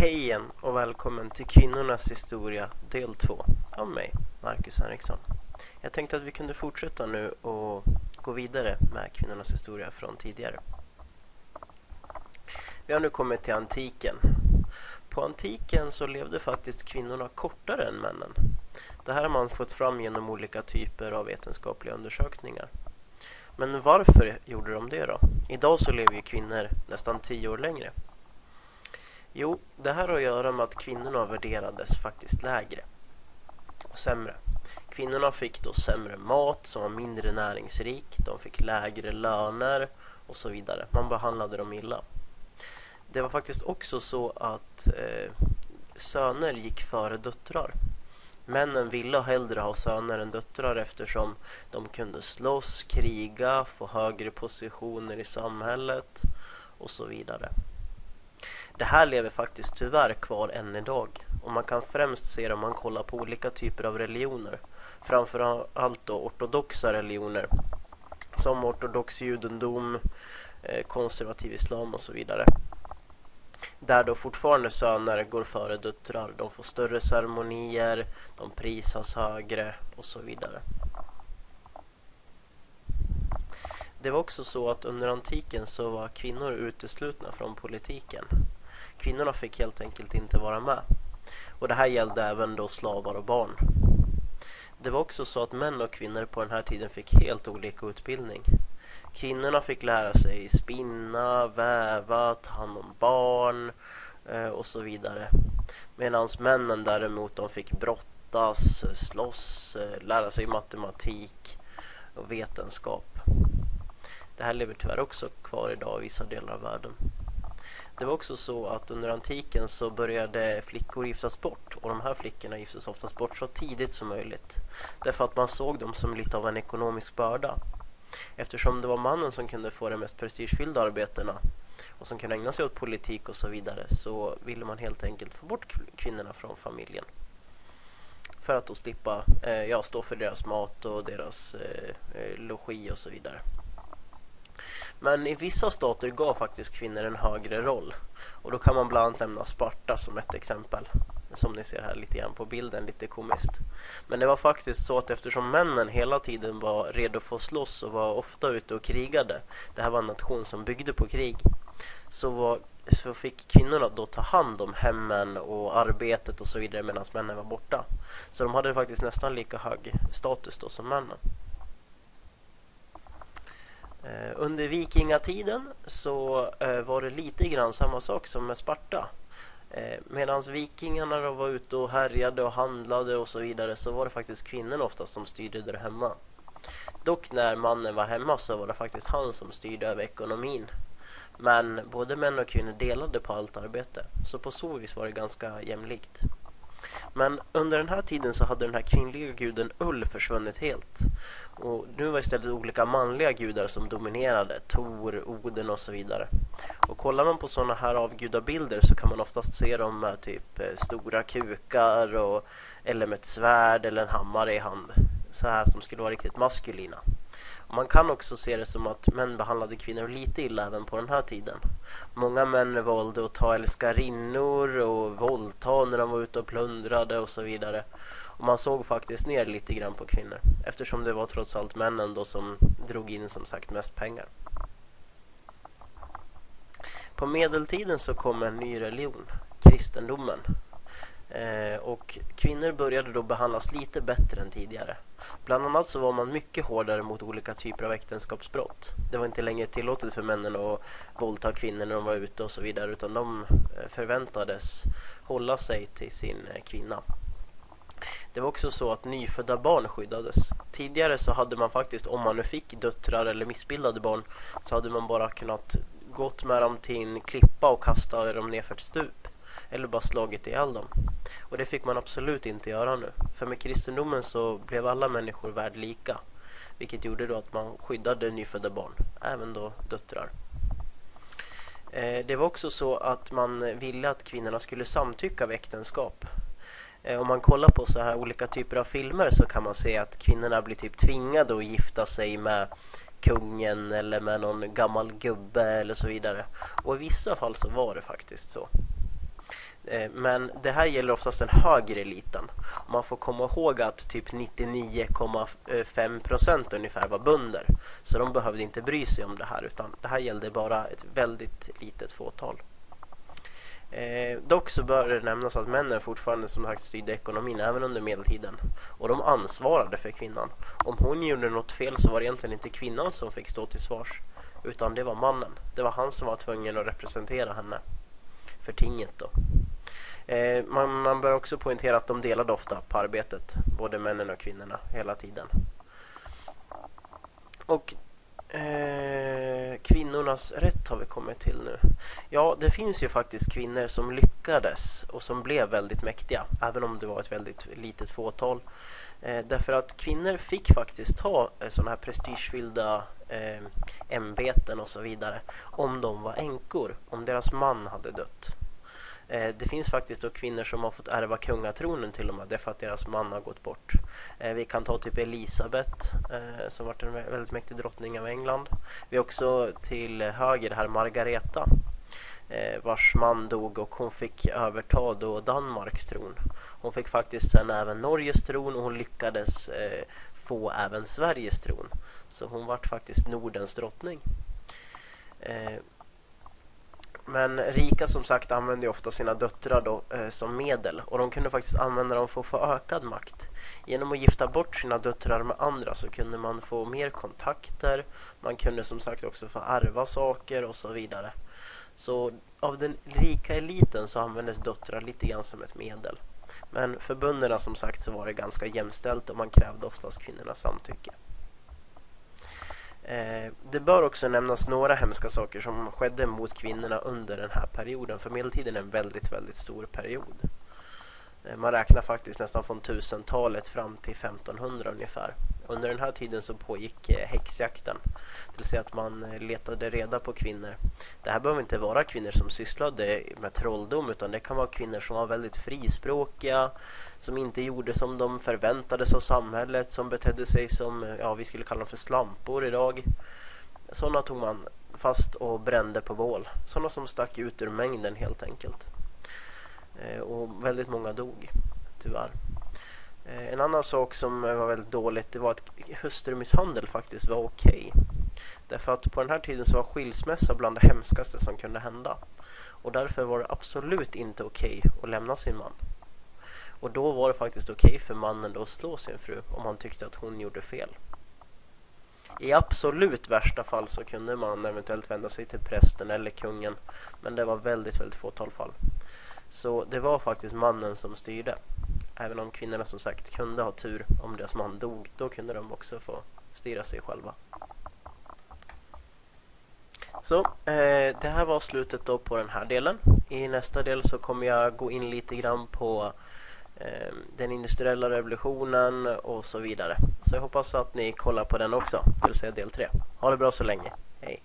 Hej igen och välkommen till Kvinnornas historia del 2 av mig, Marcus Henriksson. Jag tänkte att vi kunde fortsätta nu och gå vidare med kvinnornas historia från tidigare. Vi har nu kommit till antiken. På antiken så levde faktiskt kvinnorna kortare än männen. Det här har man fått fram genom olika typer av vetenskapliga undersökningar. Men varför gjorde de det då? Idag så lever ju kvinnor nästan tio år längre. Jo, det här har att göra med att kvinnorna värderades faktiskt lägre och sämre. Kvinnorna fick då sämre mat som var mindre näringsrik, de fick lägre löner och så vidare. Man behandlade dem illa. Det var faktiskt också så att eh, söner gick före döttrar. Männen ville hellre ha söner än döttrar eftersom de kunde slåss, kriga, få högre positioner i samhället och så vidare. Det här lever faktiskt tyvärr kvar än idag och man kan främst se det om man kollar på olika typer av religioner. Framförallt då ortodoxa religioner som ortodox judendom, eh, konservativ islam och så vidare. Där då fortfarande söner går före döttrar. De får större ceremonier, de prisas högre och så vidare. Det var också så att under antiken så var kvinnor uteslutna från politiken. Kvinnorna fick helt enkelt inte vara med. Och det här gällde även då slavar och barn. Det var också så att män och kvinnor på den här tiden fick helt olika utbildning. Kvinnorna fick lära sig spinna, väva, ta hand om barn eh, och så vidare. Medan männen däremot de fick brottas, slåss, eh, lära sig matematik och vetenskap. Det här lever tyvärr också kvar idag i vissa delar av världen. Det var också så att under antiken så började flickor giftas bort och de här flickorna giftes oftast bort så tidigt som möjligt. Därför att man såg dem som lite av en ekonomisk börda. Eftersom det var mannen som kunde få de mest prestigefyllda arbetena och som kunde ägna sig åt politik och så vidare så ville man helt enkelt få bort kvinnorna från familjen. För att då slippa eh, ja, stå för deras mat och deras eh, eh logi och så vidare. Men i vissa stater gav faktiskt kvinnor en högre roll. Och då kan man bland annat nämna Sparta som ett exempel. Som ni ser här lite grann på bilden, lite komiskt. Men det var faktiskt så att eftersom männen hela tiden var redo för att slåss och var ofta ute och krigade. Det här var en nation som byggde på krig. Så, var, så fick kvinnorna då ta hand om hemmen och arbetet och så vidare medan männen var borta. Så de hade faktiskt nästan lika hög status då som männen. Eh, under vikingatiden så eh, var det lite grann samma sak som med Sparta. Eh, Medan vikingarna då var ute och härjade och handlade och så vidare så var det faktiskt kvinnorna oftast som styrde där hemma. Dock när mannen var hemma så var det faktiskt han som styrde över ekonomin. Men både män och kvinnor delade på allt arbete. Så på så vis var det ganska jämlikt. Men under den här tiden så hade den här kvinnliga guden Ull försvunnit helt. Och nu var istället olika manliga gudar som dominerade. Tor, Oden och så vidare. Och kollar man på sådana här avgudabilder så kan man oftast se dem med typ eh, stora kukar och, eller med ett svärd eller en hammare i hand. Så här att de skulle vara riktigt maskulina. Man kan också se det som att män behandlade kvinnor lite illa även på den här tiden. Många män valde att ta älskarinnor och våldta när de var ute och plundrade och så vidare. Och man såg faktiskt ner lite grann på kvinnor. Eftersom det var trots allt männen då som drog in som sagt mest pengar. På medeltiden så kom en ny religion, kristendomen. Eh, och kvinnor började då behandlas lite bättre än tidigare. Bland annat så var man mycket hårdare mot olika typer av äktenskapsbrott. Det var inte längre tillåtet för männen att våldta kvinnor när de var ute och så vidare utan de eh, förväntades hålla sig till sin eh, kvinna. Det var också så att nyfödda barn skyddades. Tidigare så hade man faktiskt, om man nu fick döttrar eller missbildade barn, så hade man bara kunnat gått med dem till en klippa och kasta dem ner för ett stup. Eller bara slagit ihjäl dem. Och det fick man absolut inte göra nu. För med kristendomen så blev alla människor värd lika. Vilket gjorde då att man skyddade nyfödda barn, även då döttrar. Eh, det var också så att man ville att kvinnorna skulle samtycka vid äktenskap. Eh, om man kollar på så här olika typer av filmer så kan man se att kvinnorna blir typ tvingade att gifta sig med kungen eller med någon gammal gubbe eller så vidare. Och i vissa fall så var det faktiskt så. Eh, men det här gäller oftast den högre eliten. Man får komma ihåg att typ 99,5% ungefär var bönder. Så de behövde inte bry sig om det här utan det här gällde bara ett väldigt litet fåtal. Eh, dock så bör det nämnas att männen fortfarande som sagt styrde ekonomin även under medeltiden. Och de ansvarade för kvinnan. Om hon gjorde något fel så var det egentligen inte kvinnan som fick stå till svars. Utan det var mannen. Det var han som var tvungen att representera henne. För tinget då. Eh, man, man bör också poängtera att de delade ofta på arbetet. Både männen och kvinnorna hela tiden. Och eh, kvinnornas rätt har vi kommit till nu. Ja, det finns ju faktiskt kvinnor som lyckades och som blev väldigt mäktiga. Även om det var ett väldigt litet fåtal. Eh, därför att kvinnor fick faktiskt ha eh, sådana här prestigefyllda eh, ämbeten och så vidare. Om de var änkor. Om deras man hade dött. Eh, det finns faktiskt då kvinnor som har fått ärva kungatronen till och med därför att deras man har gått bort. Eh, vi kan ta typ Elisabeth eh, som varit en väldigt mäktig drottning av England. Vi har också till höger här Margareta eh, vars man dog och hon fick överta då Danmarks tron. Hon fick faktiskt sen även Norges tron och hon lyckades eh, få även Sveriges tron. Så hon vart faktiskt Nordens drottning. Eh, men rika som sagt använde ofta sina döttrar då, eh, som medel och de kunde faktiskt använda dem för att få ökad makt. Genom att gifta bort sina döttrar med andra så kunde man få mer kontakter, man kunde som sagt också få ärva saker och så vidare. Så av den rika eliten så användes döttrar lite grann som ett medel. Men för bönderna som sagt så var det ganska jämställt och man krävde oftast kvinnornas samtycke. Eh, det bör också nämnas några hemska saker som skedde mot kvinnorna under den här perioden. För medeltiden är en väldigt, väldigt stor period. Eh, man räknar faktiskt nästan från 1000-talet fram till 1500 ungefär. Under den här tiden så pågick eh, häxjakten. Det vill säga att man eh, letade reda på kvinnor. Det här behöver inte vara kvinnor som sysslade med trolldom utan det kan vara kvinnor som var väldigt frispråkiga som inte gjorde som de förväntades av samhället, som betedde sig som, ja vi skulle kalla dem för slampor idag. Sådana tog man fast och brände på bål. Sådana som stack ut ur mängden helt enkelt. Eh, och väldigt många dog, tyvärr. Eh, en annan sak som var väldigt dåligt det var att hustrumisshandel faktiskt var okej. Okay. Därför att på den här tiden så var skilsmässa bland det hemskaste som kunde hända. Och därför var det absolut inte okej okay att lämna sin man. Och då var det faktiskt okej okay för mannen då att slå sin fru om han tyckte att hon gjorde fel. I absolut värsta fall så kunde man eventuellt vända sig till prästen eller kungen. Men det var väldigt, väldigt fåtal fall. Så det var faktiskt mannen som styrde. Även om kvinnorna som sagt kunde ha tur om deras man dog. Då kunde de också få styra sig själva. Så eh, det här var slutet då på den här delen. I nästa del så kommer jag gå in lite grann på eh, den industriella revolutionen och så vidare. Så jag hoppas att ni kollar på den också, det vill säga del 3. Ha det bra så länge. Hej!